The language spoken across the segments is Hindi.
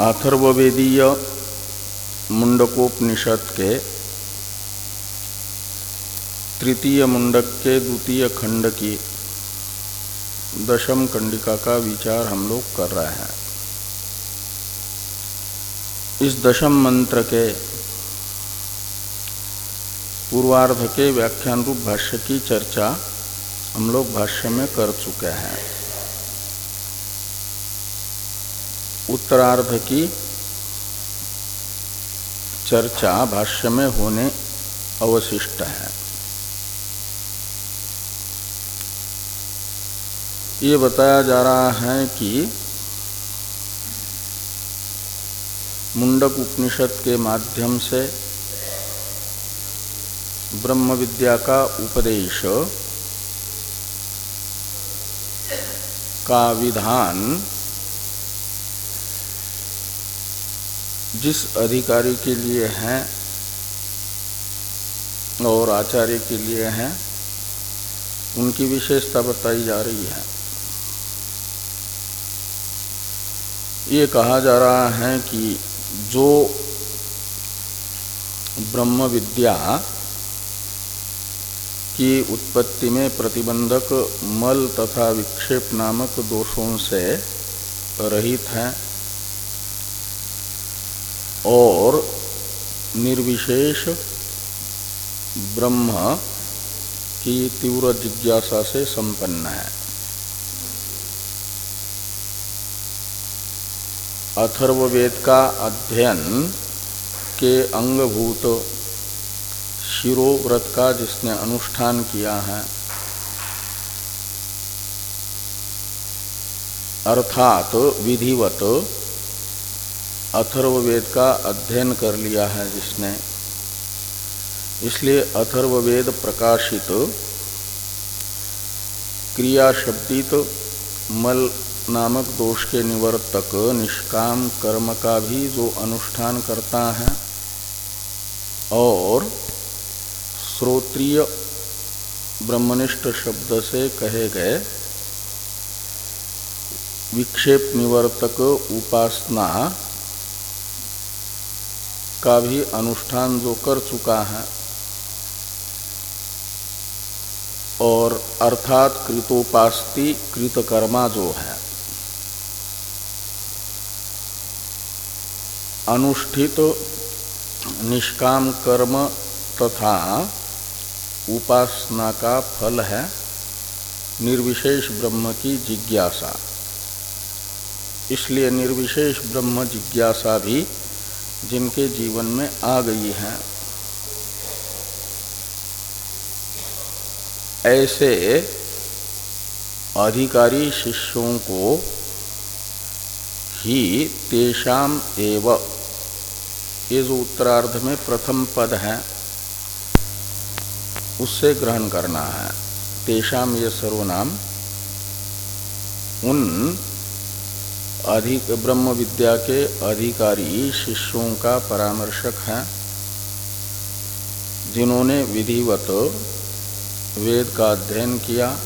अथर्वेदीय मुंडकोपनिषद के तृतीय मुंडक के द्वितीय खंड की दशम कंडिका का विचार हम लोग कर रहे हैं। इस दशम मंत्र के पूर्वार्ध के व्याख्यान रूप भाष्य की चर्चा हम लोग भाष्य में कर चुके हैं। उत्तरार्ध की चर्चा भाष्य में होने अवशिष्ट है। ये बताया जा रहा है कि मुंडक उपनिषद के माध्यम से ब्रह्म विद्या का उपदेश का विधान जिस अधिकारी के लिए हैं और आचार्य के लिए हैं, उनकी विशेषता बताई जा रही है। ये कहा जा रहा है कि जो ब्रह्म विद्या की उत्पत्ति में प्रतिबंधक मल तथा विक्षेप नामक दोषों से रहित है और निर्विशेष ब्रह्म की तीव्र जिज्ञासा से संपन्न है। अथर्ववेद का अध्ययन के अंगभूत शिरोव्रत का जिसने अनुष्ठान किया है, अर्थात विधिवत अथर्ववेद का अध्ययन कर लिया है जिसने। इसलिए अथर्ववेद प्रकाशित क्रिया शब्दित मल नामक दोष के निवर्तक, निष्काम कर्म का भी जो अनुष्ठान करता है, और श्रोत्रिय ब्रह्मनिष्ठ शब्द से कहे गए विक्षेप निवर्तक उपासना का भी अनुष्ठान जो कर चुका है और अर्थात कृतोपास्ति कृतकर्मा जो है, अनुष्ठित निष्काम कर्म तथा उपासना का फल है निर्विशेष ब्रह्म की जिज्ञासा। इसलिए निर्विशेष ब्रह्म जिज्ञासा भी जिनके जीवन में आ गई है। ऐसे अधिकारी शिष्यों को ही तेषाम एव ये जो उत्तरार्ध में प्रथम पद है। उससे ग्रहण करना है। तेषाम ये सर्वनाम, उन अधिक ब्रह्म विद्या के अधिकारी शिष्यों का परामर्शक हैं, जिन्होंने विधिवत वेद का अध्ययन किया,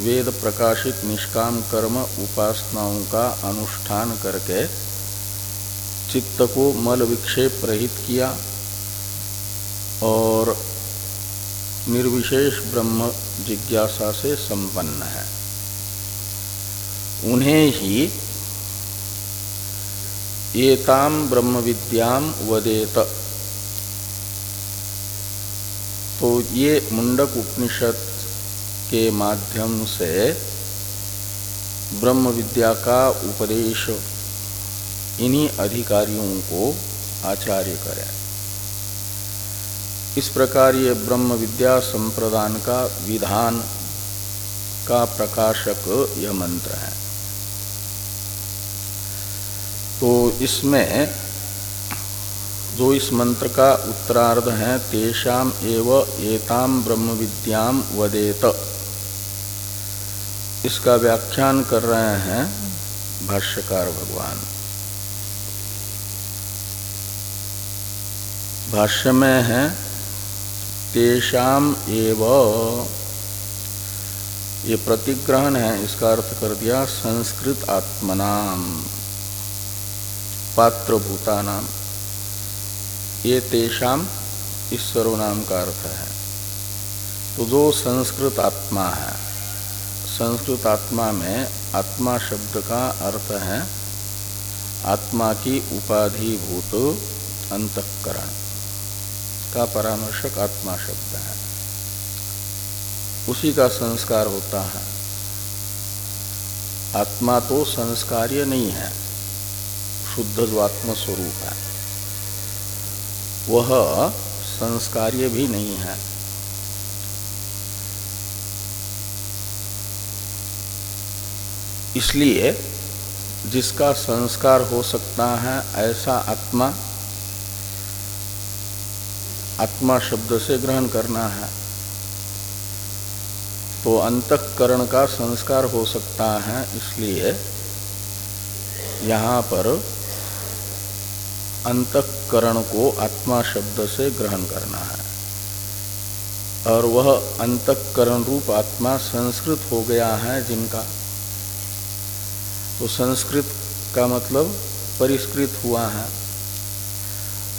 वेद प्रकाशित निष्काम कर्म उपासनाओं का अनुष्ठान करके चित्त को मल विक्षेप रहित किया और निर्विशेष ब्रह्म जिज्ञासा से संपन्न है। उन्हें ही एताम ब्रह्म विद्याम वदेत। तो ये मुंडक उपनिषद के माध्यम से ब्रह्म विद्या का उपदेश इन्हीं अधिकारियों को आचार्य करें। इस प्रकार ये ब्रह्म विद्या संप्रदान का विधान का प्रकाशक यह मंत्र है। तो इसमें जो इस मंत्र का उत्तरार्ध है, तेषाम एव एताम ब्रह्म विद्याम वदेत। इसका व्याख्यान कर रहे हैं भाष्यकार भगवान। भाष्य में है, तेषाम एव, ये प्रतिग्रहण है, इसका अर्थ कर दिया संस्कृत आत्मनाम। पात्र भूतानाम ये तेषाम इस सर्वनाम का अर्थ है। तो जो संस्कृत आत्मा है, संस्कृत आत्मा में आत्मा शब्द का अर्थ है, आत्मा की उपाधिभूत अंतकरण। का परामर्शक आत्मा शब्द है। उसी का संस्कार होता है। आत्मा तो संस्कार्य नहीं है। शुद्ध जो आत्म स्वरूप है। वह संस्कार्य भी नहीं है। इसलिए जिसका संस्कार हो सकता है, ऐसा आत्मा आत्मा शब्द से ग्रहण करना है। तो अंतकरण का संस्कार हो सकता है, इसलिए यहाँ पर अंतकरण को आत्मा शब्द से ग्रहण करना है। और वह अंतकरण रूप आत्मा संस्कृत हो गया है जिनका। तो संस्कृत का मतलब परिष्कृत हुआ है।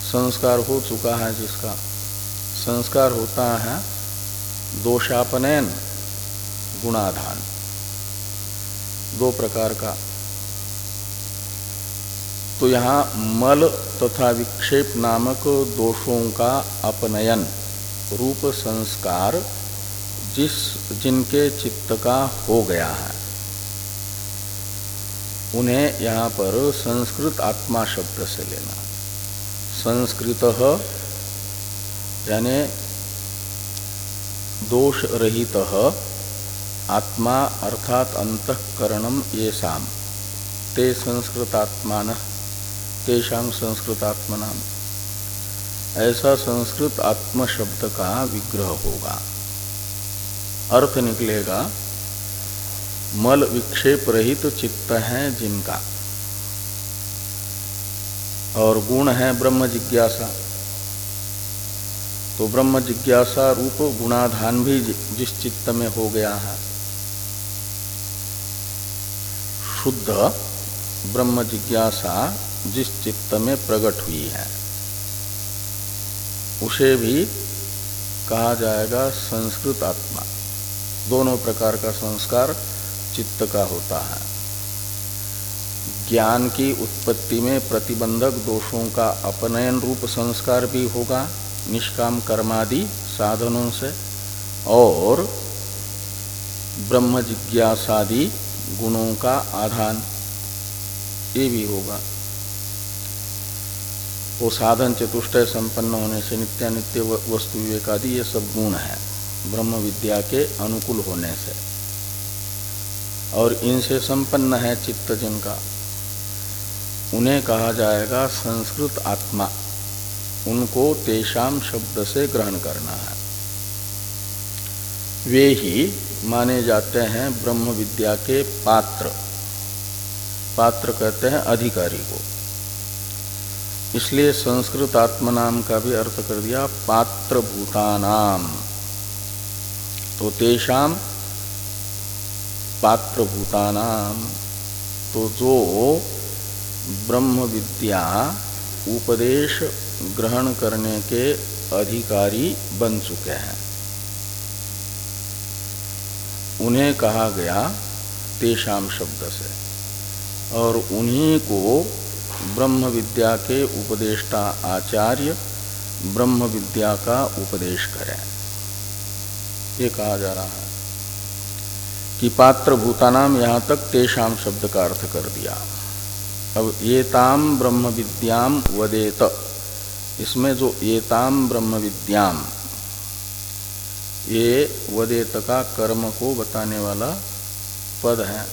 संस्कार हो चुका है जिसका। संस्कार होता है दोषापनयन गुणाधान। दो प्रकार का। तो यहाँ मल तथा विक्षेप नामक दोषों का अपनयन, रूप संस्कार, जिस, जिनके चित्त का हो गया है। उन्हें यहाँ पर संस्कृत आत्मा शब्द से लेना। संस्कृत, यानी दोष रहित आत्मा अर्थात अंतकरणम ये शाम ते संस्कृतात्मान तेषा संस्कृतात्मनाम। ऐसा संस्कृत आत्म शब्द का विग्रह होगा। अर्थ निकलेगा, मल विक्षेप रहित तो चित्त है जिनका। और गुण है ब्रह्म जिज्ञासा। तो ब्रह्म जिज्ञासा रूप गुणाधान भी जिस चित्त में हो गया है। शुद्ध ब्रह्म जिज्ञासा जिस चित्त में प्रकट हुई है, उसे भी कहा जाएगा संस्कृत आत्मा। दोनों प्रकार का संस्कार चित्त का होता है। ज्ञान की उत्पत्ति में प्रतिबंधक दोषों का अपनयन रूप संस्कार भी होगा, निष्काम कर्मादि साधनों से, और ब्रह्म जिज्ञासादि गुणों का आधान ये भी होगा। वो साधन चतुष्टय संपन्न होने से नित्यानित्य वस्तु विवेक आदि ये सब गुण है, ब्रह्म विद्या के अनुकूल होने से। और इनसे संपन्न है चित्त जिनका। उन्हें कहा जाएगा संस्कृत आत्मा। उनको तेषाम शब्द से ग्रहण करना है। वे ही माने जाते हैं ब्रह्म विद्या के पात्र। पात्र कहते हैं अधिकारी को। इसलिए संस्कृत आत्मा नाम का भी अर्थ कर दिया पात्र भूतानाम तो तेषाम पात्र भूतानाम तो जो ब्रह्म विद्या उपदेश ग्रहण करने के अधिकारी बन चुके हैं। उन्हें कहा गया तेषाम शब्द से। और उन्हीं को ब्रह्म विद्या के उपदेष्टा आचार्य ब्रह्म विद्या का उपदेश करें। ये कहा जा रहा है कि पात्र भूतानाम यहाँ तक तेषाम शब्द का अर्थ कर दिया। अब येताम ब्रह्म विद्याम वदेत। इसमें जो येताम ब्रह्म विद्याम ये वदेत का कर्म को बताने वाला पद है।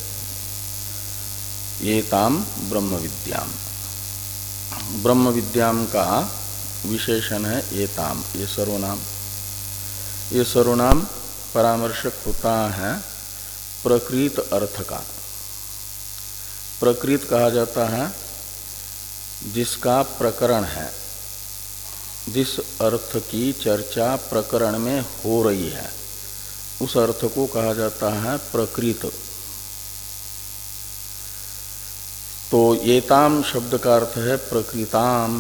येताम ब्रह्म विद्याम ब्रह्म विद्याम का विशेषण है येताम ये सर्वनाम। ये सर्वनाम परामर्शक होता है प्रकृत अर्थ का। प्रकृत कहा जाता है जिसका प्रकरण है, जिस अर्थ की चर्चा प्रकरण में हो रही है, उस अर्थ को कहा जाता है प्रकृत। तो येताम शब्द का अर्थ है प्रकृताम।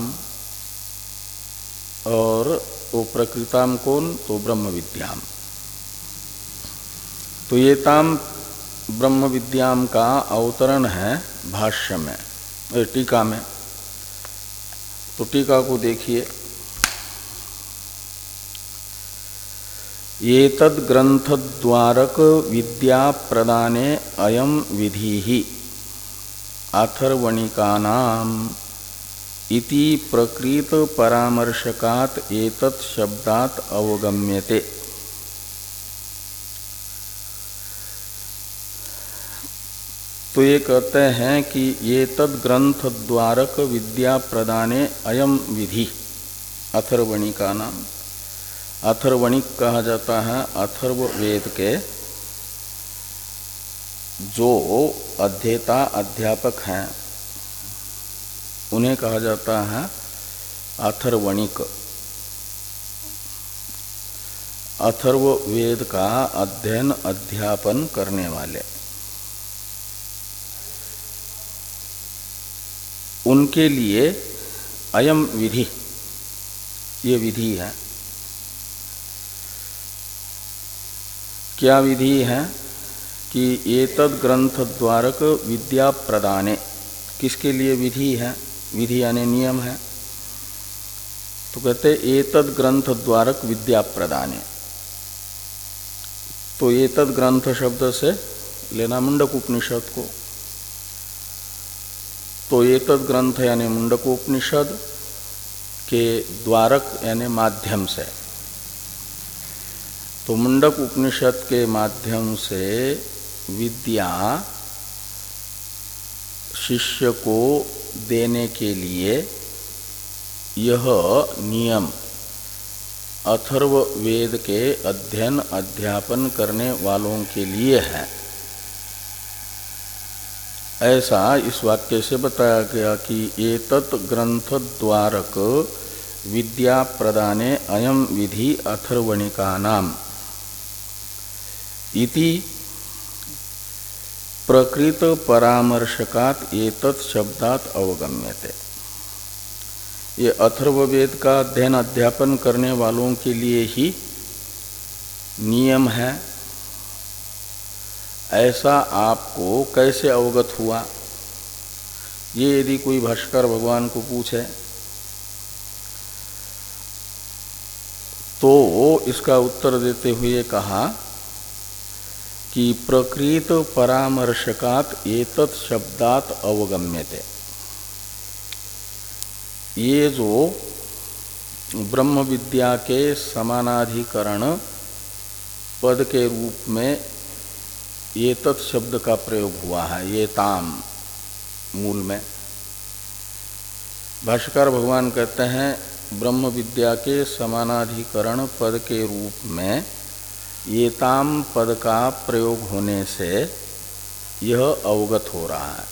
और वो प्रकृताम कौन? तो ब्रह्म विद्याम तो येताम ब्रह्म विद्याम का अवतरण है भाष्य में टीका में। तो टीका को देखिए। ये तद ग्रंथ द्वारक विद्या प्रदाने अयम विधि। ही अथर्वणिकानाम इति प्रकृत परामर्शकात एतत् शब्दात अवगम्यते। तो ये कहते हैं कि ये तद ग्रंथ द्वारक विद्या प्रदाने अयम विधि अथर्वणिका नाम अथर्वणिक कहा जाता है अथर्व वेद के जो अध्येता, अध्यापक हैं, उन्हें कहा जाता है अथर्वणिक। अथर्व वेद का अध्ययन, अध्यापन करने वाले। उनके लिए अयम विधि, ये विधि है। क्या विधि है? कि एतद ग्रंथ द्वारक विद्या प्रदाने। किसके लिए विधि है? विधि यानी नियम है। तो कहते एतद ग्रंथ द्वारक विद्या प्रदाने। तो एतद ग्रंथ शब्द से लेना मुंडक उपनिषद को। तो एतद ग्रंथ यानी मुंडकोपनिषद के द्वारक यानी माध्यम से। तो मुंडक उपनिषद के माध्यम से विद्या शिष्य को देने के लिए यह नियम अथर्व वेद के अध्ययन अध्यापन करने वालों के लिए है। ऐसा इस वाक्य से बताया गया कि ये तत् ग्रंथ द्वारक विद्या प्रदाने अयम विधि अथर्वणिका नाम इति प्रकृत परामर्शकात एतत् शब्दात अवगम्यते। ये अथर्ववेद का अध्ययन अध्यापन करने वालों के लिए ही नियम है। ऐसा आपको कैसे अवगत हुआ? ये यदि कोई भाष्कर भगवान को पूछे तो इसका उत्तर देते हुए कहा कि प्रकृत परामर्शकात एतत् शब्दात अवगम्यते। ये जो ब्रह्म विद्या के समानाधिकरण पद के रूप में ये तत् शब्द का प्रयोग हुआ है, ये ताम मूल में। भाष्कर भगवान कहते हैं ब्रह्म विद्या के समानाधिकरण पद के रूप में येताम पद का प्रयोग होने से यह अवगत हो रहा है।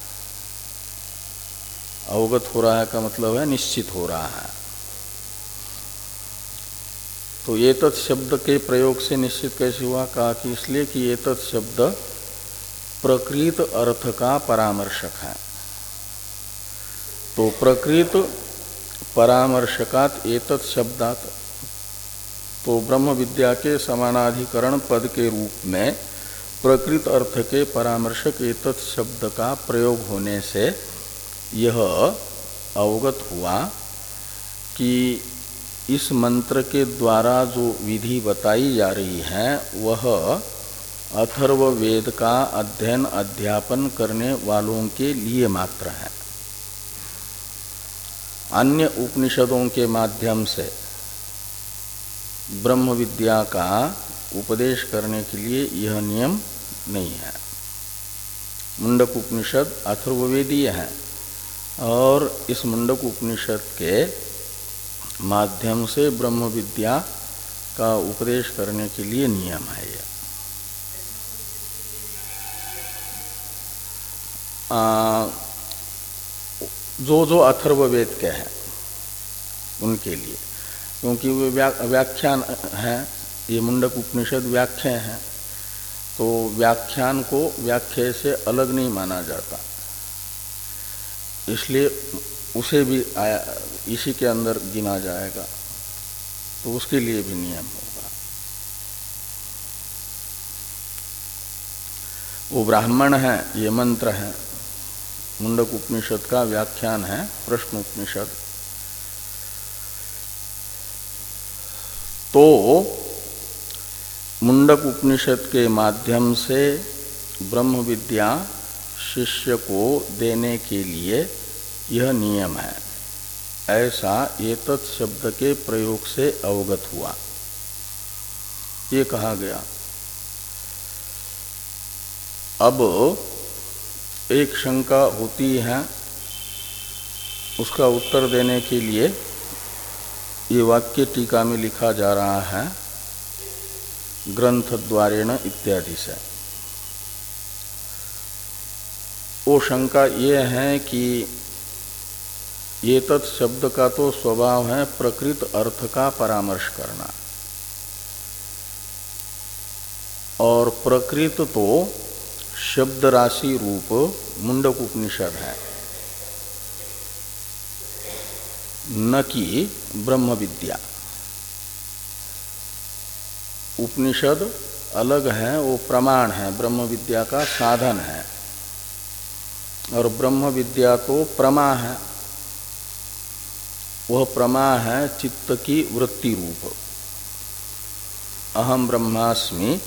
अवगत हो रहा है का मतलब है निश्चित हो रहा है। तो ये शब्द के प्रयोग से निश्चित कैसे हुआ? कहा कि इसलिए कि ये शब्द प्रकृत अर्थ का परामर्शक है। तो प्रकृत परामर्शकात एतत् शब्दात तो ब्रह्म विद्या के समानाधिकरण पद के रूप में प्रकृत अर्थ के परामर्शक एतत् शब्द का प्रयोग होने से यह अवगत हुआ कि इस मंत्र के द्वारा जो विधि बताई जा रही है, वह अथर्व वेद का अध्ययन अध्यापन करने वालों के लिए मात्र है। अन्य उपनिषदों के माध्यम से ब्रह्म विद्या का उपदेश करने के लिए यह नियम नहीं है। मुंडक उपनिषद अथर्ववेदीय है और इस मुंडक उपनिषद के माध्यम से ब्रह्म विद्या का उपदेश करने के लिए नियम है यह। जो जो अथर्ववेद के हैं, उनके लिए। क्योंकि वे व्याख्यान है, ये मुंडक उपनिषद व्याख्या है तो व्याख्यान को व्याख्या से अलग नहीं माना जाता। इसलिए उसे भी आया, इसी के अंदर गिना जाएगा तो उसके लिए भी नियम होगा। वो ब्राह्मण है, ये मंत्र है, मुंडक उपनिषद का व्याख्यान है, प्रश्न उपनिषद। तो मुंडक उपनिषद के माध्यम से ब्रह्म विद्या शिष्य को देने के लिए यह नियम है। ऐसा ये शब्द के प्रयोग से अवगत हुआ। ये कहा गया। अब एक शंका होती है, उसका उत्तर देने के लिए ये वाक्य टीका में लिखा जा रहा है ग्रंथ द्वारेण इत्यादि से। वो शंका ये है कि ये तत् शब्द का तो स्वभाव है प्रकृत अर्थ का परामर्श करना। और प्रकृत तो शब्द राशि रूप मुंडक उपनिषद है। न कि ब्रह्म विद्या उपनिषद अलग है, वो प्रमाण है ब्रह्म विद्या का साधन है। और ब्रह्म विद्या तो प्रमा है। वह प्रमा है चित्त की वृत्ति रूप। अहम ब्रह्मास्मि,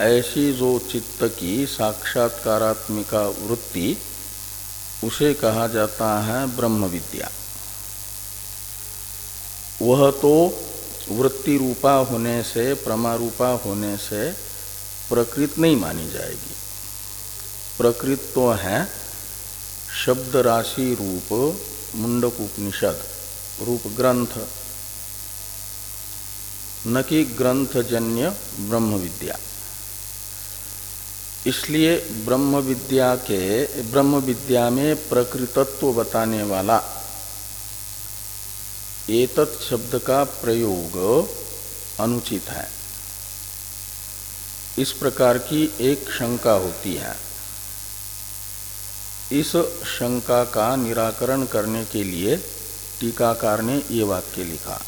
ऐसी जो चित्त की साक्षात्कारात्मिका वृत्ति, उसे कहा जाता है ब्रह्म विद्या वह तो वृत्ति रूपा होने से प्रमा रूपा होने से प्रकृत नहीं मानी जाएगी। प्रकृत तो है शब्द राशि रूप मुंडक उपनिषद, रूप ग्रंथ। न कि ग्रंथजन्य ब्रह्म विद्या इसलिए ब्रह्म विद्या के ब्रह्म विद्या में प्रकृतत्व बताने वाला एतत् शब्द का प्रयोग अनुचित है। इस प्रकार की एक शंका होती है। इस शंका का निराकरण करने के लिए टीकाकार ने ये वाक्य लिखा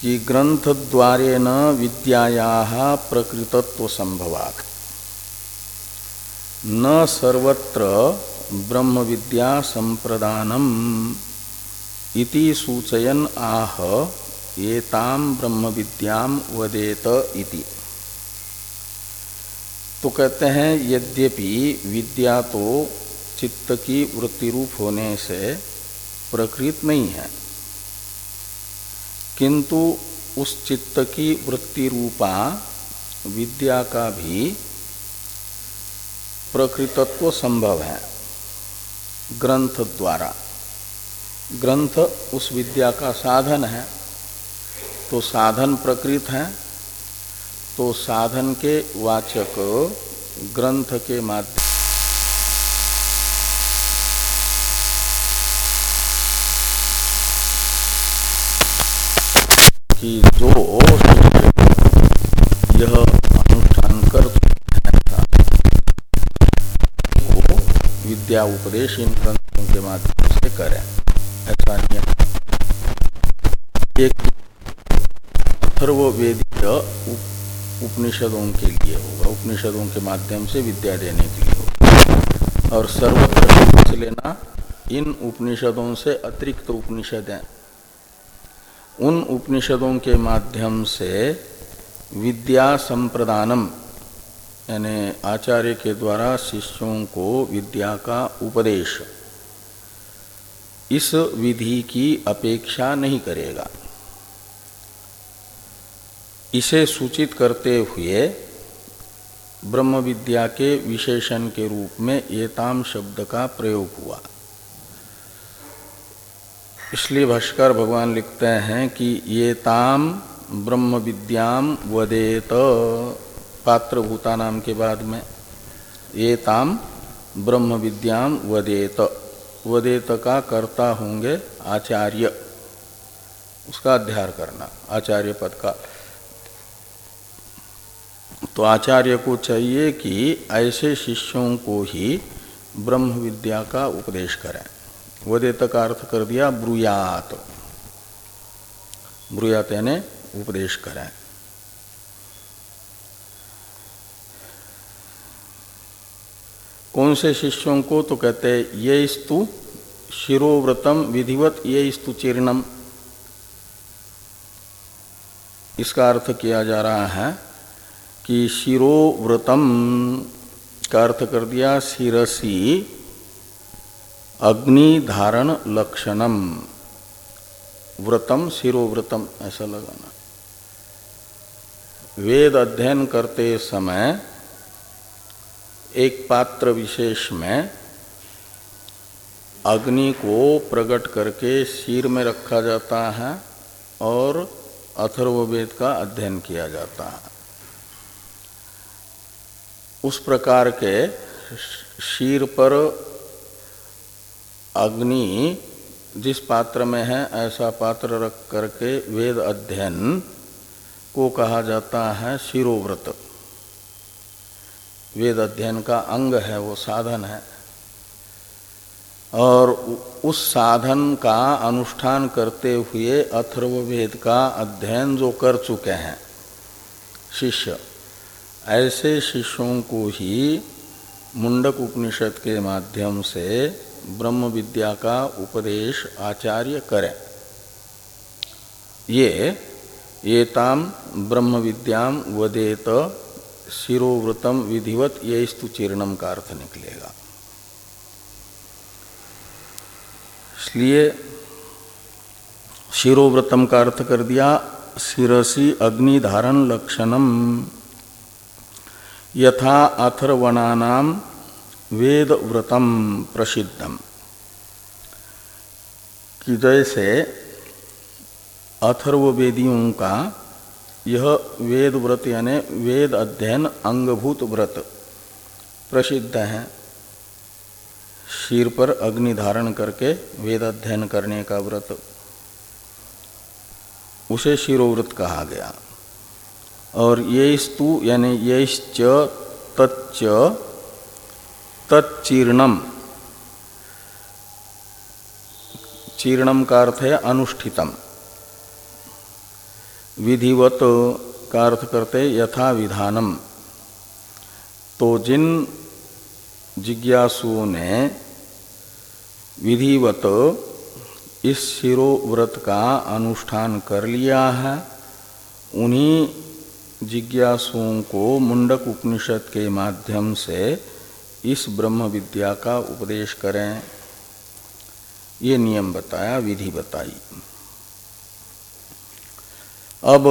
कि ग्रंथ द्वारे न विद्याया प्रकृतत्व संभवात। न सर्वत्र ब्रह्म विद्या संप्रदानम। इति सूचयन आह एताम ब्रह्म विद्याम वदेत इति। तो कहते हैं, यद्यपि विद्या तो चित्त की वृत्ति रूप होने से प्रकृत नहीं है, किंतु उस चित्त की वृत्ति रूपा विद्या का भी प्रकृतत्व संभव है, ग्रंथ द्वारा। ग्रंथ उस विद्या का साधन है। तो साधन प्रकृत है। तो साधन के वाचक ग्रंथ के माध्यम कि जो यह अनुष्ठान कर विद्या उपदेश इन ग्रंथों के माध्यम से करें। ऐसा नियम एक अथर्वेदीय उपनिषदों के लिए होगा। उपनिषदों के माध्यम से विद्या देने के लिए होगा। और सर्वत्र लेना, इन उपनिषदों से अतिरिक्त उपनिषद हैं। उन उपनिषदों के माध्यम से विद्या संप्रदानम, यानी आचार्य के द्वारा शिष्यों को विद्या का उपदेश इस विधि की अपेक्षा नहीं करेगा। इसे सूचित करते हुए ब्रह्म विद्या के विशेषण के रूप में एताम शब्द का प्रयोग हुआ। इसलिए भाष्कर भगवान लिखते हैं कि ये ताम ब्रह्म विद्याम वदेत पात्र भूता नाम के बाद में ये ताम ब्रह्म विद्याम वदेत। वदेत का कर्ता होंगे आचार्य। उसका अध्यार करना, आचार्य पद का। तो आचार्य को चाहिए कि ऐसे शिष्यों को ही ब्रह्म विद्या का उपदेश करें। वदेत का अर्थ कर दिया ब्रुयात। ब्रुयात यानी उपदेश करें। कौन से शिष्यों को तो कहते हैं ये स्तु शिरोव्रतम विधिवत ये स्तु चीर्णम। इसका अर्थ किया जा रहा है कि शिरोव्रतम का अर्थ कर दिया, शिरसी अग्नि धारण लक्षणम। व्रतम, शिरोव्रतम, ऐसा लगाना। वेद अध्ययन करते समय एक पात्र विशेष में अग्नि को प्रकट करके सिर में रखा जाता है और अथर्ववेद का अध्ययन किया जाता है। उस प्रकार के शीर पर अग्नि जिस पात्र में है, ऐसा पात्र रख करके वेद अध्ययन को कहा जाता है शिरोव्रत वेद अध्ययन का अंग है, वो साधन है। और उस साधन का अनुष्ठान करते हुए अथर्ववेद का अध्ययन जो कर चुके हैं, शिष्य, ऐसे शिष्यों को ही मुंडक उपनिषद के माध्यम से ब्रह्म विद्या का उपदेश आचार्य करें। ये ये ताम ब्रह्म विद्याम वदेत शिरोव्रतम विधिवत ये स्तु चीर्णम का अर्थ निकलेगा। इसलिए शिरोव्रतम का अर्थ कर दिया, शिरसी अग्नि धारण लक्षणम। यथा अथर्वणानाम वेद व्रतम प्रसिद्धम। कि जैसे अथर्ववेदियों का यह वेद व्रत यानी वेद अध्ययन अंगभूत व्रत प्रसिद्ध है। शीर पर अग्नि धारण करके वेद अध्ययन करने का व्रत। उसे शिरोव्रत कहा गया। और ये स्तु यानी येश्च तच्च तच्चीर्णम। चीर्णम का अर्थ है अनुष्ठितम। विधिवत का अर्थ करते यथा विधानम। तो जिन जिज्ञासुओं ने विधिवत इस शिरोव्रत का अनुष्ठान कर लिया है, उन्हीं जिज्ञासुओं को मुंडक उपनिषद के माध्यम से इस ब्रह्म विद्या का उपदेश करें। ये नियम बताया, विधि बताई। अब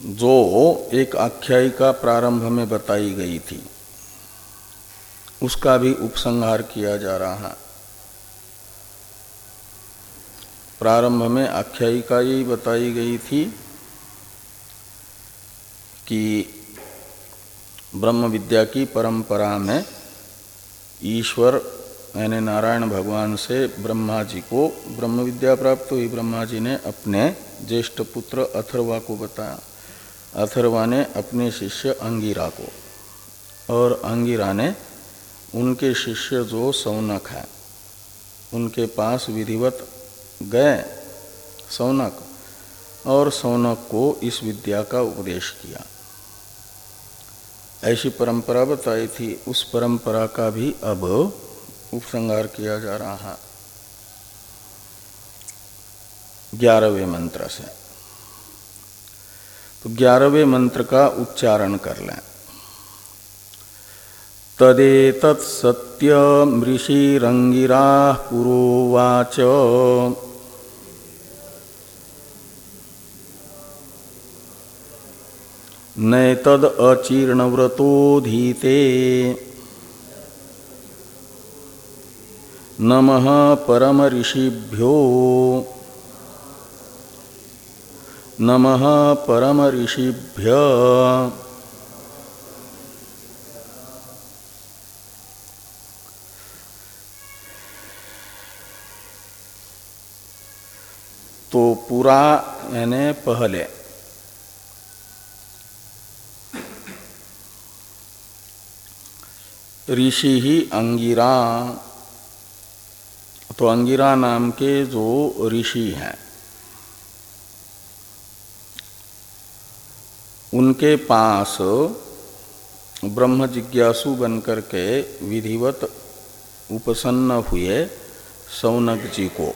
जो एक आख्यायिका प्रारंभ में बताई गई थी, उसका भी उपसंहार किया जा रहा है। प्रारंभ में आख्यायिका यही बताई गई थी कि ब्रह्म विद्या की परंपरा में ईश्वर यानी नारायण भगवान से ब्रह्मा जी को ब्रह्म विद्या प्राप्त हुई। ब्रह्मा जी ने अपने ज्येष्ठ पुत्र अथर्वा को बताया। अथर्वा ने अपने शिष्य अंगिरा को। और अंगिरा ने उनके शिष्य जो सौनक है, उनके पास विधिवत गए सौनक, और सौनक को इस विद्या का उपदेश किया। ऐसी परंपरा बताई थी। उस परंपरा का भी अब उपसंहार किया जा रहा है ग्यारहवें मंत्र से। तो ग्यारहवें मंत्र का उच्चारण कर लें। तदेत सत्य ऋषिरंगिरा पुरोवाच। नैतद अचीर्णव्रतोधीते नमः परम ऋषिभ्यो नमः परम ऋषिभ्य तो पूरा यानी पहले। ऋषि ही अंगिरा। तो अंगिरा नाम के जो ऋषि हैं, उनके पास ब्रह्म जिज्ञासु बनकर के विधिवत उपसन्न हुए सौनक जी को।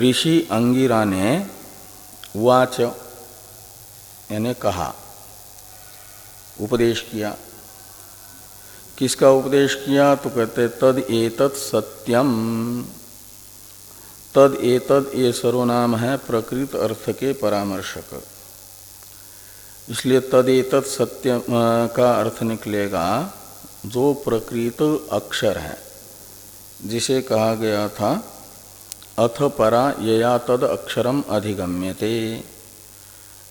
ऋषि अंगिरा ने वाच, यानी कहा, उपदेश किया। किसका उपदेश किया? तो कहते तद एतत् सत्यम। तद एतद ये सर्वनाम है प्रकृत अर्थ के परामर्शक। इसलिए तद एतत् सत्य का अर्थ निकलेगा, जो प्रकृत अक्षर है, जिसे कहा गया था, अथ परा यया तद अक्षरम अधिगम्यते।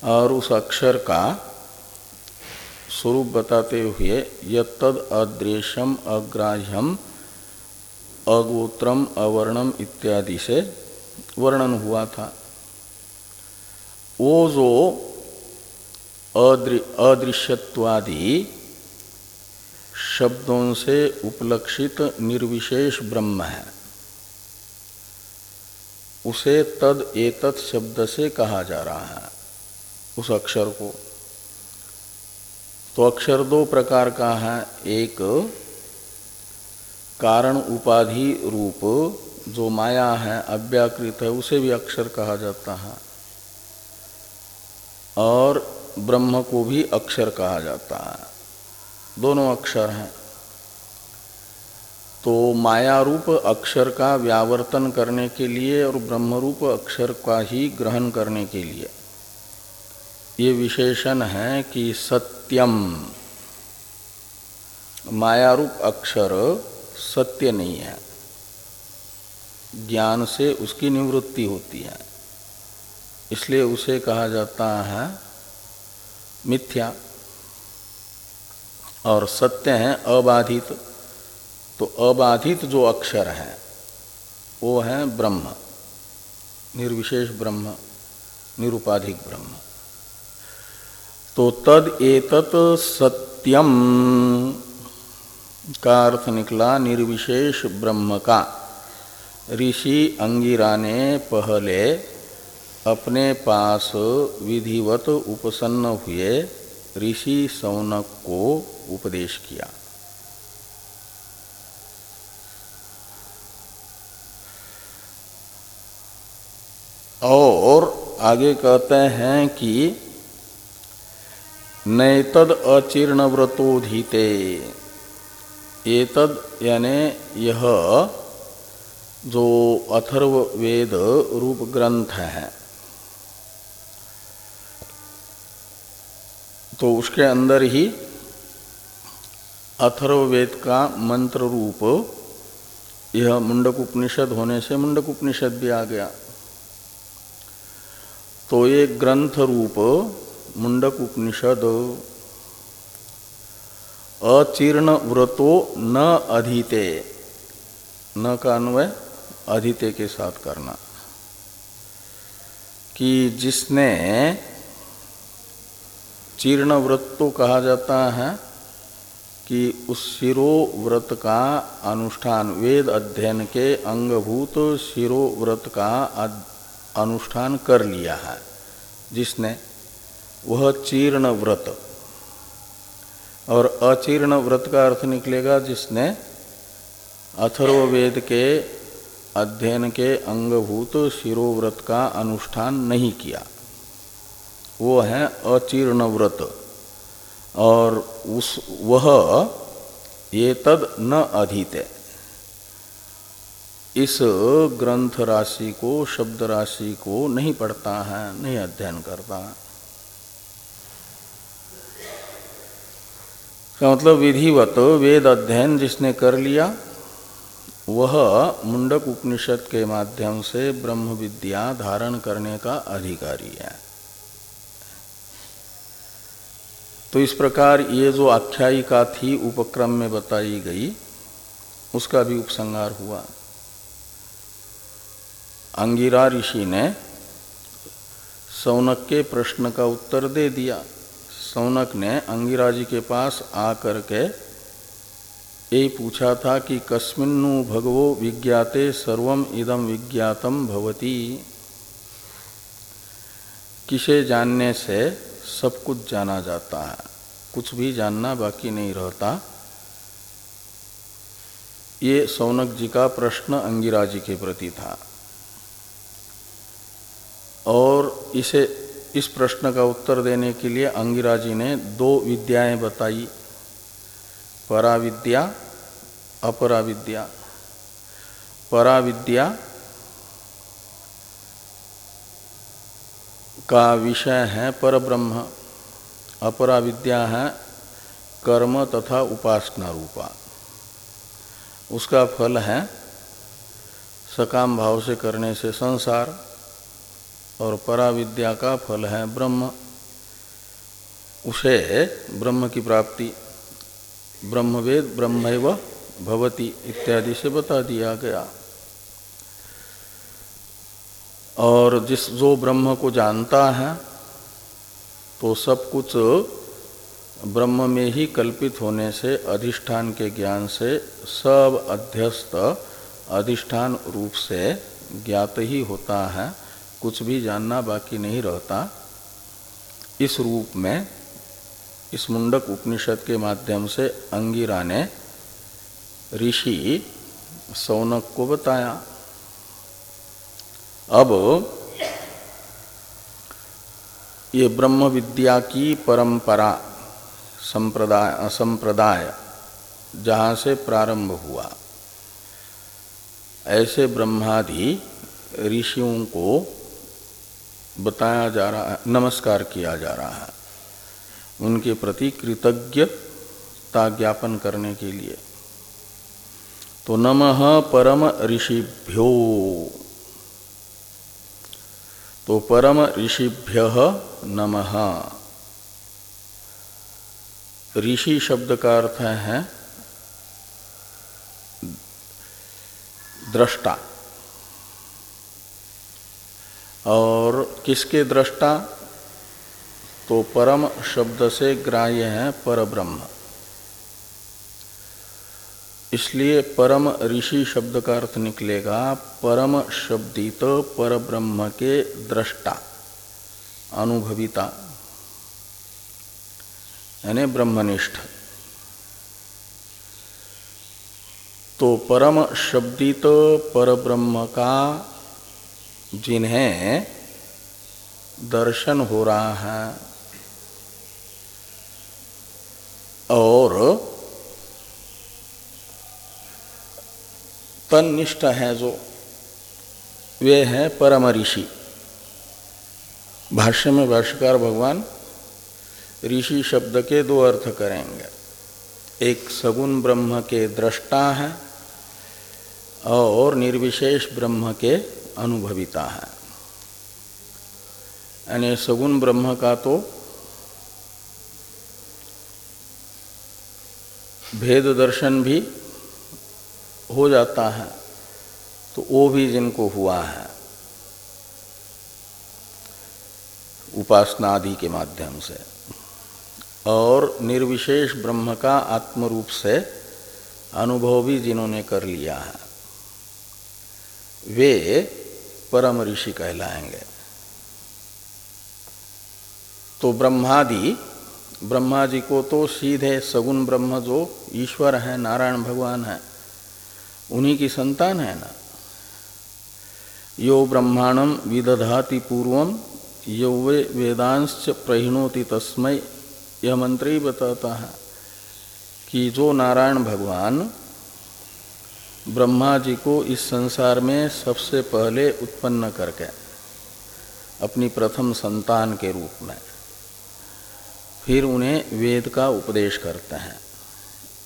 और उस अक्षर का स्वरूप बताते हुए यद अदृश्यम, अग्राह्यम, अगोत्रम, अवर्णम इत्यादि से वर्णन हुआ था। वो जो अदृश्यत्वादि शब्दों से उपलक्षित निर्विशेष ब्रह्म है। उसे तद एतत् शब्द से कहा जा रहा है, उस अक्षर को। तो अक्षर दो प्रकार का है। एक कारण उपाधि रूप, जो माया है, अव्याकृत है, उसे भी अक्षर कहा जाता है। और ब्रह्म को भी अक्षर कहा जाता है। दोनों अक्षर हैं। तो माया रूप अक्षर का व्यावर्तन करने के लिए और ब्रह्म रूप अक्षर का ही ग्रहण करने के लिए। ये विशेषण है कि सत्यम, मायारूप अक्षर सत्य नहीं है। ज्ञान से उसकी निवृत्ति होती है। इसलिए उसे कहा जाता है मिथ्या। और सत्य है अबाधित। तो अबाधित जो अक्षर है, वो है ब्रह्म, निर्विशेष ब्रह्म, निरुपाधिक ब्रह्म। तो तद एतत सत्यम। का अर्थ निकला निर्विशेष ब्रह्म का। ऋषि अंगिरा ने पहले अपने पास विधिवत उपसन्न हुए ऋषि सौनक को उपदेश किया। और आगे कहते हैं कि नैतद अचीर्ण व्रतोधीते एतद यानि यह जो अथर्व वेद रूप ग्रंथ है। तो उसके अंदर ही अथर्व वेद का मंत्र रूप, यह मुंडक उपनिषद होने से मुंडक उपनिषद भी आ गया। तो ये ग्रंथ रूप मुंडक उपनिषद। अचीर्ण व्रतो न अधीते। न का अन्वय? अधीते के साथ करना। कि जिसने चीर्ण व्रत तो कहा जाता है कि उस शिरो व्रत का अनुष्ठान, वेद अध्ययन के अंगभूत शिरो व्रत का अनुष्ठान कर लिया है। जिसने वह चीर्ण व्रत। और अचीर्ण व्रत का अर्थ निकलेगा जिसने अथर्ववेद के अध्ययन के अंगभूत शिरोव्रत का अनुष्ठान नहीं किया। वो है अचीर्ण व्रत। और उस, वह ये तद न अधीते। इस ग्रंथ राशि को, शब्द राशि को नहीं पढ़ता है, नहीं अध्ययन करता है। का मतलब विधिवत वेद अध्ययन जिसने कर लिया, वह मुंडक उपनिषद के माध्यम से ब्रह्म विद्या धारण करने का अधिकारी है। तो इस प्रकार ये जो आख्यायिका थी उपक्रम में बताई गई, उसका भी उपसंगार हुआ। अंगिरा ऋषि ने सौनक के प्रश्न का उत्तर दे दिया। सौनक ने अंगिरा जी के पास आकर के ये पूछा था कि कस्मिन्नु भगवो विज्ञाते सर्वम इदम विज्ञातम भवती। किसे जानने से सब कुछ जाना जाता है। कुछ भी जानना बाकी नहीं रहता। ये सौनक जी का प्रश्न अंगिरा जी के प्रति था। और इसे इस प्रश्न का उत्तर देने के लिए अंगिरा जी ने दो विद्याएँ बताई। पराविद्या, अपराविद्या। पराविद्या का विषय है परब्रह्म अपरा विद्या है कर्म तथा उपासना रूपा। उसका फल है सकाम भाव से करने से संसार और पराविद्या का फल है ब्रह्म। उसे ब्रह्म की प्राप्ति, ब्रह्मवेद ब्रह्म भवती इत्यादि से बता दिया गया। और जिस, जो ब्रह्म को जानता है तो सब कुछ ब्रह्म में ही कल्पित होने से, अधिष्ठान के ज्ञान से, सब अध्यस्त अधिष्ठान रूप से ज्ञात ही होता है। कुछ भी जानना बाकी नहीं रहता, इस रूप में इस मुंडक उपनिषद के माध्यम से अंगिरा ने ऋषि सौनक को बताया। अब ये ब्रह्म विद्या की परंपरा संप्रदाय संप्रदाय जहाँ से प्रारंभ हुआ, ऐसे ब्रह्मादि ऋषियों को बताया जा रहा है, नमस्कार किया जा रहा है। उनके प्रति कृतज्ञता ज्ञापन करने के लिए। तो नमः परम ऋषिभ्यो। तो परम ऋषिभ्य नमः। ऋषि शब्द का अर्थ है दृष्टा। और किसके दृष्टा? तो परम शब्द से ग्राह्य है पर ब्रह्म इसलिए परम ऋषि शब्द का अर्थ निकलेगा, परम शब्दित पर ब्रह्म के दृष्टा, अनुभविता। यानी ब्रह्मनिष्ठ। तो परम शब्दित पर ब्रह्म का जिन्हें दर्शन हो रहा है और तनिष्ठ है जो, वे हैं परम ऋषि। भाष्य में भाष्यकार भगवान ऋषि शब्द के दो अर्थ करेंगे। एक, सगुण ब्रह्म के दृष्टा है और निर्विशेष ब्रह्म के अनुभविता है। यानी सगुण ब्रह्म का तो भेद दर्शन भी हो जाता है तो वो भी जिनको हुआ है। उपासना आदि के माध्यम से। और निर्विशेष ब्रह्म का आत्म रूप से अनुभव भी जिन्होंने कर लिया है, वे परम ऋषि कहलाएँगे। तो ब्रह्मादि ब्रह्मा जी को तो सीधे सगुण ब्रह्म जो ईश्वर है, नारायण भगवान है, उन्हीं की संतान है ना? यो ब्रह्मांडम विदधाति पूर्वम यो वे वेदांश प्रहिणोति तस्मय यह मंत्र ही बताता है कि जो नारायण भगवान ब्रह्मा जी को इस संसार में सबसे पहले उत्पन्न करके, अपनी प्रथम संतान के रूप में, फिर उन्हें वेद का उपदेश करते हैं।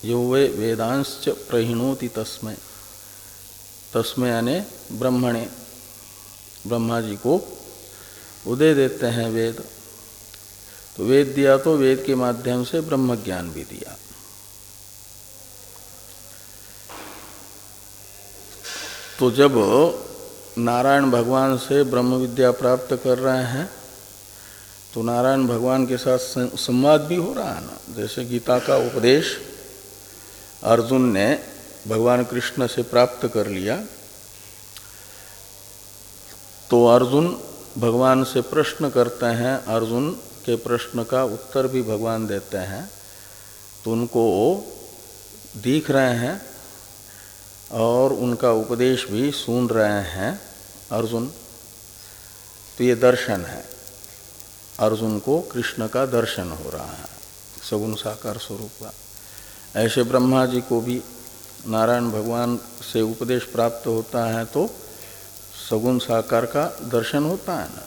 यो वे वेदांश प्रहिणोति तस्मय तस्मय यानी ब्रह्मणे, ब्रह्मा जी को उदय देते हैं वेद। तो वेद दिया तो वेद के माध्यम से ब्रह्म ज्ञान भी दिया। तो जब नारायण भगवान से ब्रह्म विद्या प्राप्त कर रहे हैं तो नारायण भगवान के साथ संवाद भी हो रहा है ना? जैसे गीता का उपदेश, अर्जुन ने भगवान कृष्ण से प्राप्त कर लिया तो अर्जुन भगवान से प्रश्न करते हैं, अर्जुन के प्रश्न का उत्तर भी भगवान देते हैं तो उनको दिख रहे हैं और उनका उपदेश भी सुन रहे हैं अर्जुन। तो ये दर्शन है। अर्जुन को कृष्ण का दर्शन हो रहा है सगुण साकार स्वरूप का। ऐसे ब्रह्मा जी को भी नारायण भगवान से उपदेश प्राप्त होता है तो सगुण साकार का दर्शन होता है ना।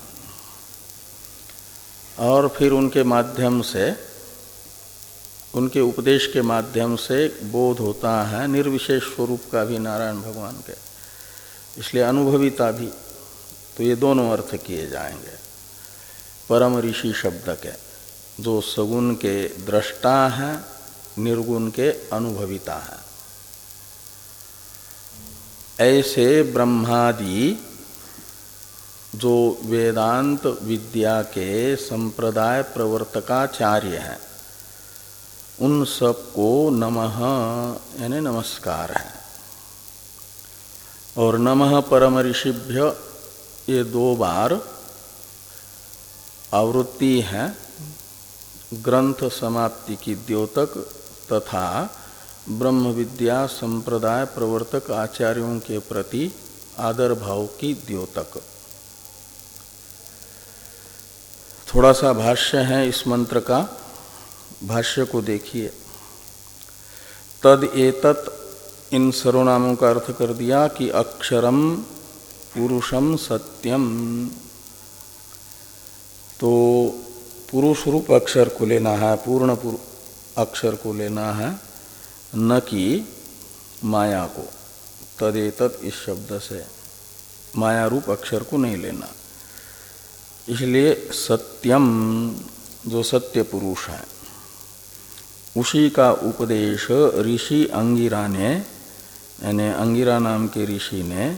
और फिर उनके माध्यम से उनके उपदेश के माध्यम से बोध होता है, निर्विशेष स्वरूप का भी नारायण भगवान के। इसलिए अनुभविता भी तो ये दोनों अर्थ किए जाएँगे। परम ऋषि शब्द के, जो सगुण के दृष्टा हैं, निर्गुण के अनुभविता है। ऐसे ब्रह्मादि, जो वेदांत विद्या के संप्रदाय प्रवर्तकाचार्य हैं उन सबको नमः, यानी नमस्कार है। और नमः परम ऋषिभ्य, ये दो बार आवृत्ति है, ग्रंथ समाप्ति की द्योतक तथा ब्रह्म विद्या संप्रदाय प्रवर्तक आचार्यों के प्रति आदर भाव की द्योतक। थोड़ा सा भाष्य है इस मंत्र का। भाष्य को देखिए। तद एतत् इन सर्वनामों का अर्थ कर दिया कि अक्षरम पुरुषम सत्यम। तो पुरुष रूप अक्षर को लेना है, पूर्ण अक्षर को लेना है, न कि माया को। तदेतत इस शब्द से माया रूप अक्षर को नहीं लेना। इसलिए सत्यम, जो सत्य पुरुष है उसी का उपदेश ऋषि अंगिरा ने यानी अंगिरा नाम के ऋषि ने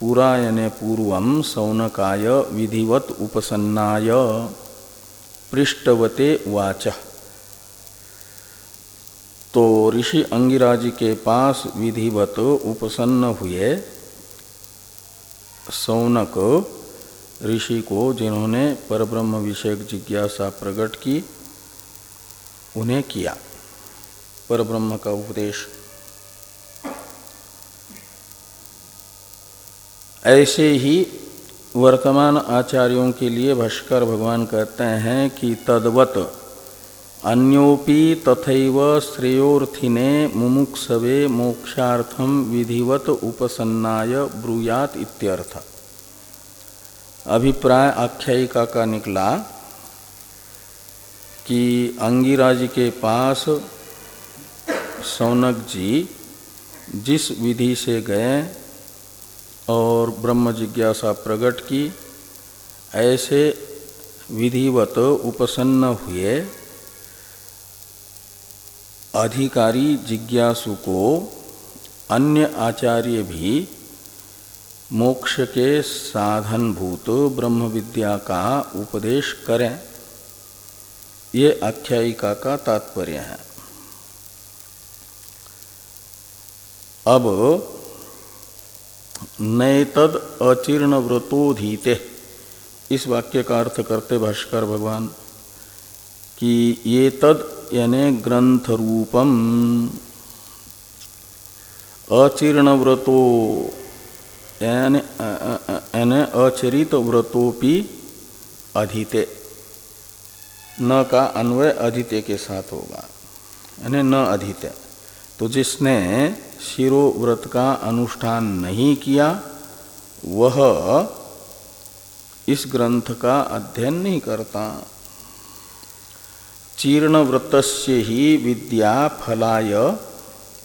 पूरा यानी पूर्व सौनकाय विधिवत उपसन्नाय पृष्ठवते वाच तो ऋषि अंगिराज के पास विधिवत उपसन्न हुए। सौनक ऋषि को, जिन्होंने परब्रह्म विषयक जिज्ञासा प्रकट की उन्हें किया। परब्रह्म का उपदेश। ऐसे ही वर्तमान आचार्यों के लिए भाष्कर भगवान कहते हैं कि तद्वत अन्योपि तथैव श्रेयोर्थिने मुमुक्षवे मोक्षार्थम विधिवत उपसन्नाय ब्रूयात इत्यर्थ। अभिप्राय आख्यायिका का निकला कि अंगिराज के पास सौनक जी जिस विधि से गए और ब्रह्म जिज्ञासा प्रकट की, ऐसे विधिवत उपसन्न हुए। अधिकारी जिज्ञासु को अन्य आचार्य भी मोक्ष के साधनभूत ब्रह्म विद्या का उपदेश करें। ये आख्यायिका का तात्पर्य है। अब नैतद अचीर्ण व्रतोधीते। इस वाक्य का अर्थ करते भाष्कर भगवान कि ये तद यानी ग्रंथ रूपम अचीर्ण व्रतो यानी अचरित व्रतोपि अधिते। न का अन्वय अधित्य के साथ होगा। यानी न अधित्य तो जिसने शिरो व्रत का अनुष्ठान नहीं किया, वह इस ग्रंथ का अध्ययन नहीं करता। चीर्ण व्रतस्य ही विद्या फलाय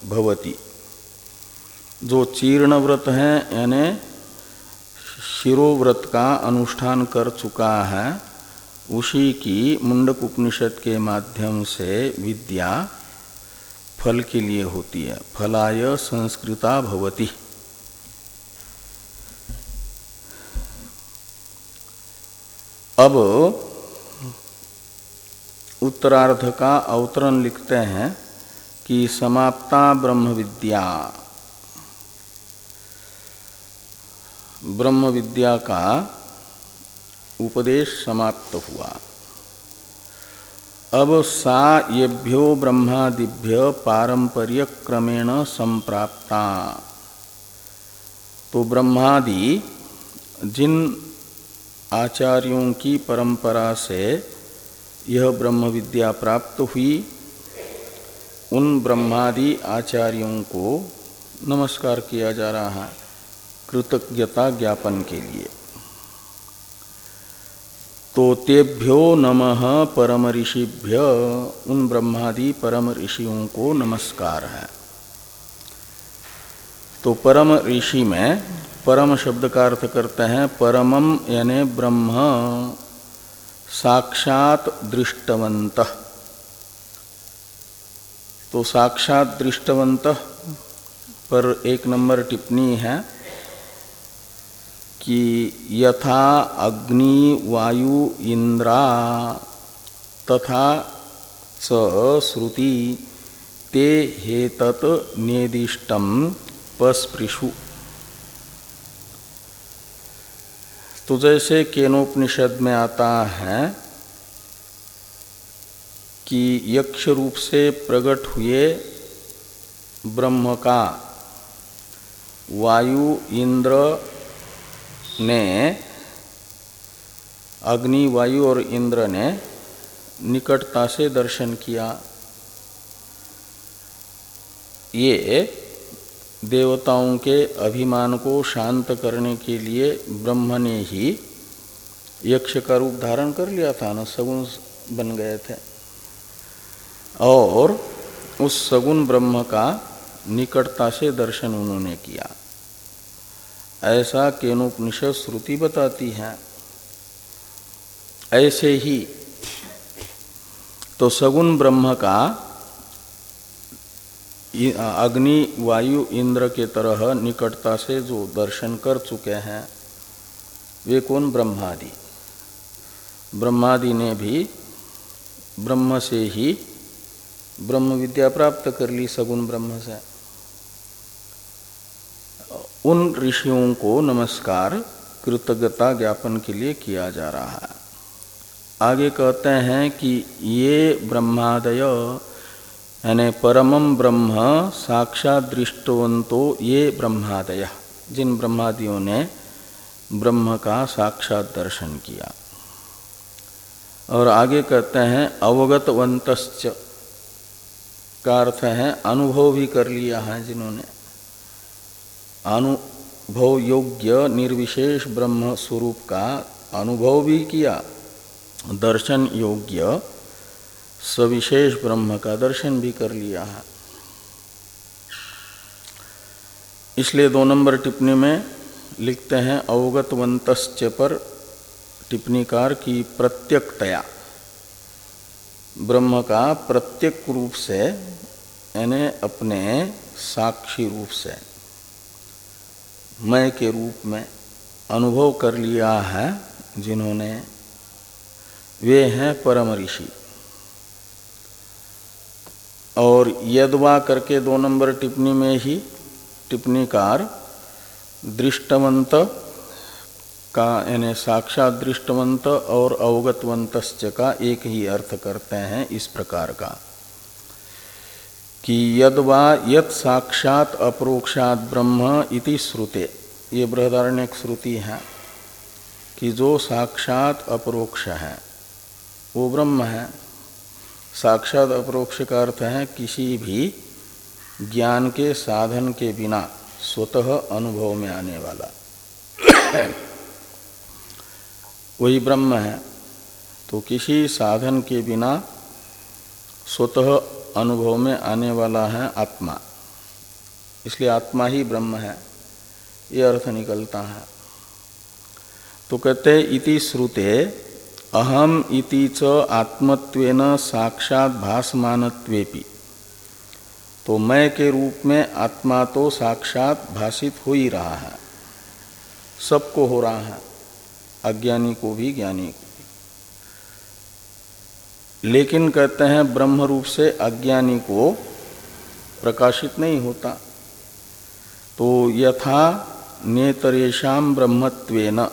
भवती। जो चीर्ण व्रत है, यानी शिरोव्रत का अनुष्ठान कर चुका है उसी की मुंडक उपनिषद के माध्यम से विद्या फल के लिए होती है। फलाय संस्कृता भवती। अब उत्तरार्ध का अवतरण लिखते हैं कि समाप्ता ब्रह्म विद्या ब्रह्म विद्या का उपदेश समाप्त हुआ। अब सा येभ्यो ब्रह्मादिभ्य पारंपर्य क्रमेण संप्राप्ता। तो ब्रह्मादि जिन आचार्यों की परंपरा से यह ब्रह्म विद्या प्राप्त हुई, उन ब्रह्मादि आचार्यों को नमस्कार किया जा रहा है, कृतज्ञता ज्ञापन के लिए। तो तेभ्यो नमः परम ऋषिभ्य उन ब्रह्मादि परम ऋषियों को नमस्कार है। तो परम ऋषि में परम शब्द का अर्थ करते हैं परमम यानी ब्रह्म, साक्षात दृष्टवंत तो साक्षात दृष्टवंत पर एक नंबर टिप्पणी है कि यथा अग्नि, वायु, इंद्रा तथा स श्रुति ते हेतत नेदिष्टम पस्पृशु तो जैसे केनोपनिषद में आता है कि यक्ष रूप से प्रकट हुए ब्रह्म का वायु, इंद्र ने अग्नि, वायु और इंद्र ने निकटता से दर्शन किया। ये देवताओं के अभिमान को शांत करने के लिए ब्रह्म ने ही यक्ष का रूप धारण कर लिया था ना सगुण बन गए थे। और उस सगुण ब्रह्म का निकटता से दर्शन उन्होंने किया। ऐसा केनोपनिषद श्रुति बताती है। ऐसे ही तो सगुण ब्रह्म का अग्नि, वायु, इंद्र के तरह निकटता से जो दर्शन कर चुके हैं, वे कौन ब्रह्मादि? ब्रह्मादि ने भी ब्रह्म से ही ब्रह्म विद्या प्राप्त कर ली सगुण ब्रह्म से। उन ऋषियों को नमस्कार, कृतज्ञता ज्ञापन के लिए किया जा रहा है। आगे कहते हैं कि ये ब्रह्मादय, यानी परमम ब्रह्म, साक्षात दृष्टवंतो ये ब्रह्मादय। जिन ब्रह्मादियों ने ब्रह्म का साक्षात दर्शन किया। और आगे कहते हैं अवगतवंत का अर्थ है, अनुभव भी कर लिया है जिन्होंने। अनुभव योग्य निर्विशेष ब्रह्म स्वरूप का अनुभव भी किया दर्शन योग्य सविशेष ब्रह्म का दर्शन भी कर लिया है। इसलिए दो नंबर टिप्पणी में लिखते हैं अवगतवंत पर टिप्पणीकार की प्रत्यकतया। ब्रह्म का प्रत्यक रूप से, यानी अपने साक्षी रूप से। मय के रूप में अनुभव कर लिया है, जिन्होंने वे हैं परम ऋषि। और यदवा करके दो नंबर टिप्पणी में ही टिप्पणीकार दृष्टवंत का, यानी साक्षात दृष्टवंत और अवगतवंत का एक ही अर्थ करते हैं इस प्रकार का। कि यदवा यत साक्षात अप्रोक्षात ब्रह्म इति श्रुते। ये बृहदारण्य श्रुति है कि जो साक्षात अपरोक्ष है, वो ब्रह्म है। साक्षात अपरोक्ष का अर्थ है किसी भी ज्ञान के साधन के बिना स्वतः अनुभव में आने वाला। वही ब्रह्म है तो किसी साधन के बिना स्वतः अनुभव में आने वाला है आत्मा। इसलिए आत्मा ही ब्रह्म है। ये अर्थ निकलता है। तो कहते इति श्रुते, अहम इति च आत्मत्वेन साक्षात भासमानत्वेपि। तो मैं के रूप में आत्मा तो साक्षात भाषित हो ही रहा है। सबको हो रहा है। अज्ञानी को भी, ज्ञानी को। लेकिन कहते हैं ब्रह्म रूप से अज्ञानी को प्रकाशित नहीं होता। तो यथा नेतरेशम ब्रह्मत्वेन।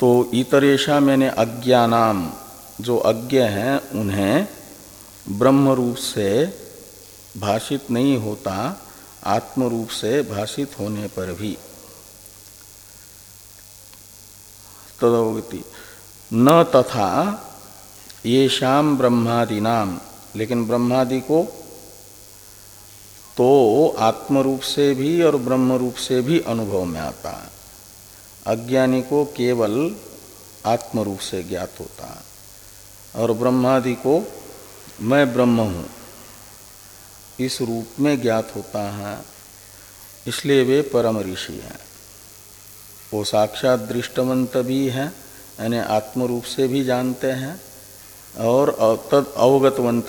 तो इतरेशा मैंने अज्ञानाम, जो अज्ञ हैं, उन्हें ब्रह्म रूप से भाषित नहीं होता, आत्म रूप से भाषित होने पर भी। तदवगति। न तथा ये शाम ब्रह्मादि नाम लेकिन ब्रह्मादि को तो आत्म रूप से भी और ब्रह्म रूप से भी अनुभव में आता है। अज्ञानी को केवल आत्म रूप से ज्ञात होता है। और ब्रह्मादि को मैं ब्रह्म हूँ, इस रूप में ज्ञात होता है, इसलिए वे परम ऋषि हैं। वो साक्षात दृष्टवंत भी हैं यानी आत्म रूप से भी जानते हैं और तद अवगतवंत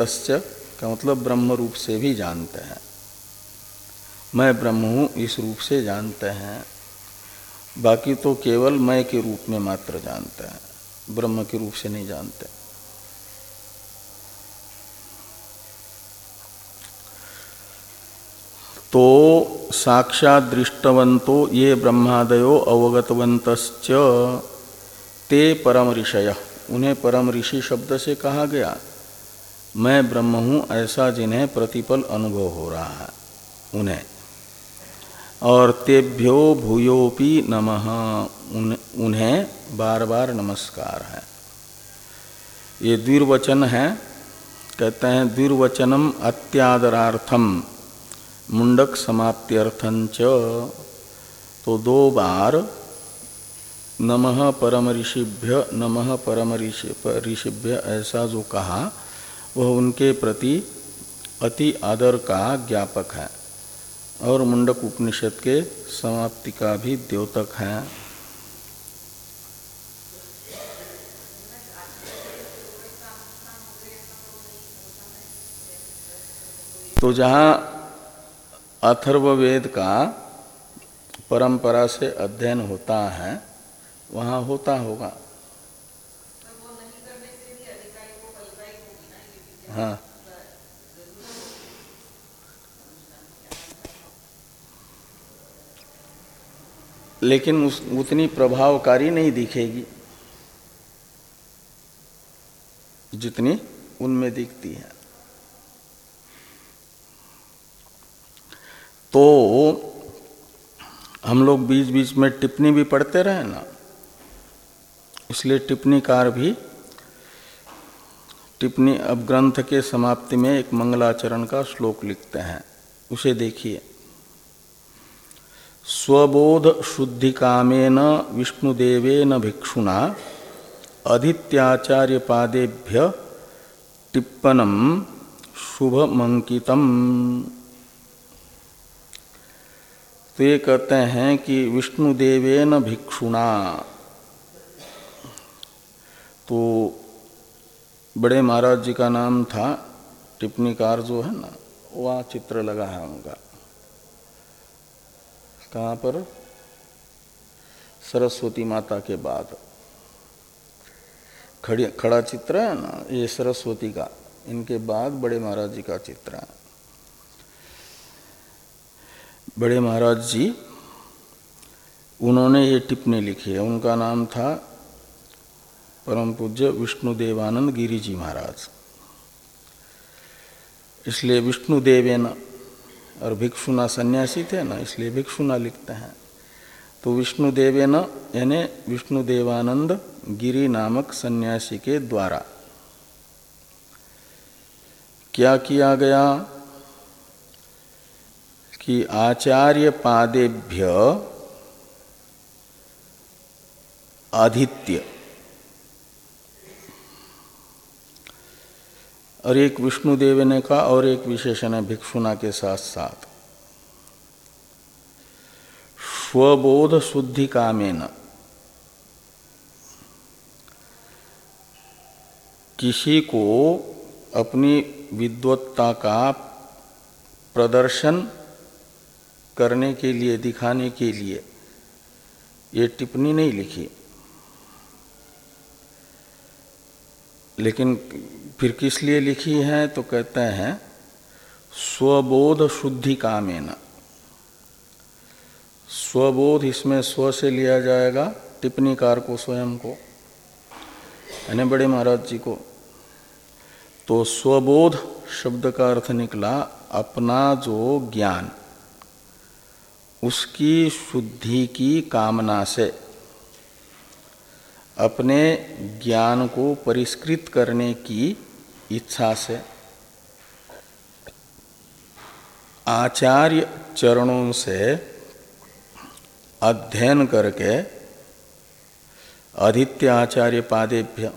का मतलब ब्रह्म रूप से भी जानते हैं। मैं ब्रह्म हूँ, इस रूप से जानते हैं। बाकी तो केवल मैं के रूप में मात्र जानते हैं, ब्रह्म के रूप से नहीं जानते। तो साक्षात दृष्टवंतो ये ब्रह्मादयो अवगतवंत ते परम ऋषय, उन्हें परम ऋषि शब्द से कहा गया, मैं ब्रह्म हूँ, ऐसा जिन्हें प्रतिपल अनुभव हो रहा है, उन्हें। और तेभ्यो भूयोपि नमः उन्हें बार बार नमस्कार है। ये द्विर्वचन है, कहते हैं, द्विर्वचनम अत्यादरार्थम, मुंडक समाप्त्यर्थंच तो दो बार नमः परम ऋषिभ्य नमः परम ऋषिभ्य ऐसा जो कहा, वह उनके प्रति अति आदर का ज्ञापक है और मुंडक उपनिषद के समाप्ति का भी द्योतक है। तो जहाँ अथर्ववेद का परंपरा से अध्ययन होता है वहाँ होता होगा। हाँ। लेकिन उस, उतनी प्रभावकारी नहीं दिखेगी, जितनी उनमें दिखती है। तो हम लोग बीच बीच में टिप्पणी भी पढ़ते रहे ना। इसलिए टिप्पणीकार भी टिप्पणी अब ग्रंथ के समाप्ति में एक मंगलाचरण का श्लोक लिखते हैं। उसे देखिए। स्वबोध शुद्धि कामेन विष्णुदेवेन भिक्षुना अधित्याचार्य पादेभ्य टिप्पणम शुभ मंकितम तो ये कहते हैं कि विष्णुदेवेन भिक्षुणा तो बड़े महाराज जी का नाम था, टिप्पणीकार जो है ना, वहाँ चित्र लगा है उनका। कहाँ पर? सरस्वती माता के बाद। खड़ी खड़ा चित्र है ना, ये सरस्वती का। इनके बाद बड़े महाराज जी का चित्र है। बड़े महाराज जी, उन्होंने ये टिप्पणी लिखी है। उनका नाम था परम पूज्य विष्णुदेवानंद गिरी जी महाराज। इसलिए विष्णुदेवेन और भिक्षुना सन्यासी थे ना, इसलिए भिक्षुना लिखते हैं। तो विष्णुदेवेन यानी विष्णुदेवानंद गिरी नामक सन्यासी के द्वारा क्या किया गया कि आचार्य पादेभ्य आधित्य और एक विष्णुदेव ने का और एक विशेषण है भिक्षुना के साथ साथ। स्वबोध शुद्धि कामेन। किसी को अपनी विद्वत्ता का प्रदर्शन करने के लिए, दिखाने के लिए ये टिप्पणी नहीं लिखी। लेकिन फिर किस लिए लिखी है? तो कहते हैं, स्वबोध शुद्धि कामेन। स्वबोध इसमें स्व से लिया जाएगा टिप्पणीकार को स्वयं को। यानी बड़े महाराज जी को। तो स्वबोध शब्द का अर्थ निकला, अपना जो ज्ञान, उसकी शुद्धि की कामना से। अपने ज्ञान को परिष्कृत करने की इच्छा से। आचार्य चरणों से अध्ययन करके आदित्य आचार्य पादेभ्य।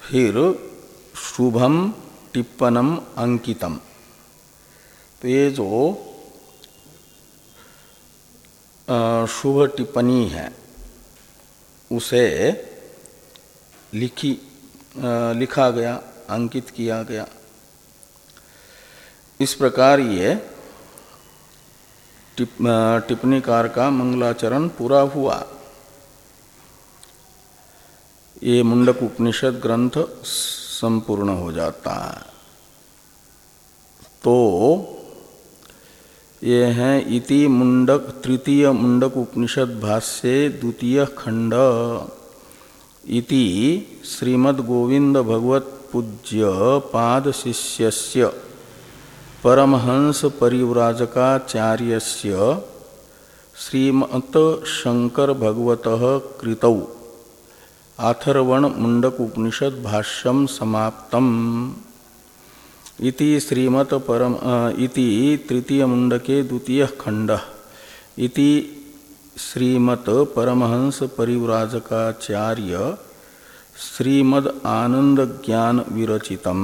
फिर शुभम टिप्पणम अंकितम। तो ये जो शुभ टिप्पणी है, उसे लिखी लिखा गया, अंकित किया गया। इस प्रकार ये टिप्पणीकार का मंगलाचरण पूरा हुआ। ये मुंडक उपनिषद ग्रंथ संपूर्ण हो जाता है। तो ये है इति मुंडक, तृतीय मुंडक उपनिषद भाष्य, द्वितीय खंड। इति श्रीमद् गोविंद भगवत पूज्य पाद शिष्यस्य परमहंस परिव्राजकाचार्य श्रीमत शंकर भगवत कृतौ। आथर्वण मुंडक उपनिषद भाष्यम समाप्तम। इति श्रीमत परम इति तृतीय मुंडके द्वितीय खंड इति श्रीमत परमहंस परिव्राजकाचार्य श्रीमद आनंद ज्ञान विरचितम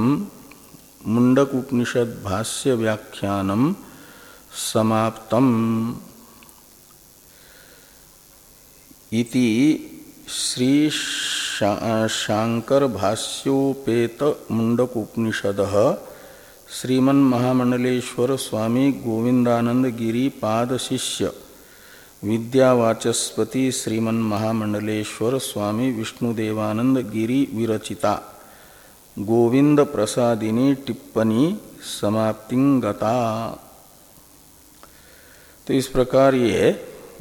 मुंडक उपनिषद भाष्य व्याख्यानम समाप्तम। इति श्री शांकर भाष्योपेत मुंडक उपनिषद श्रीमन महामंडलेश्वर स्वामी गोविंदानंद गिरी पाद शिष्य। विद्यावाचस्पति श्रीमन महामंडलेश्वर स्वामी विष्णुदेवानंद गिरी विरचिता। गोविंद प्रसादिनी टिप्पणी समाप्तिंगता तो इस प्रकार ये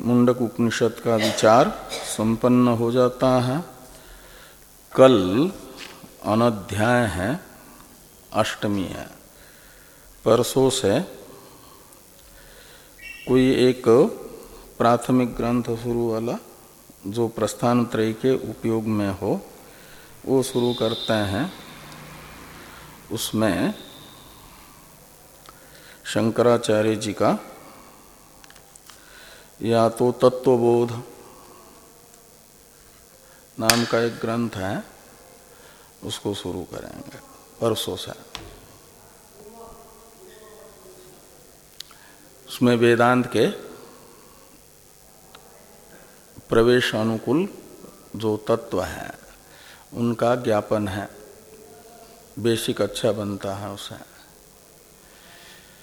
मुंडक उपनिषद का विचार संपन्न हो जाता है। कल अनध्याय है, अष्टमी है। परसों से कोई एक प्राथमिक ग्रंथ शुरू वाला जो प्रस्थान त्रय के उपयोग में हो, वो शुरू करते हैं। उसमें शंकराचार्य जी का, या तो तत्वबोध नाम का एक ग्रंथ है, उसको शुरू करेंगे, परसों से। उसमें वेदांत के प्रवेश अनुकूल जो तत्व है उनका ज्ञापन है। बेसिक अच्छा बनता है उसे।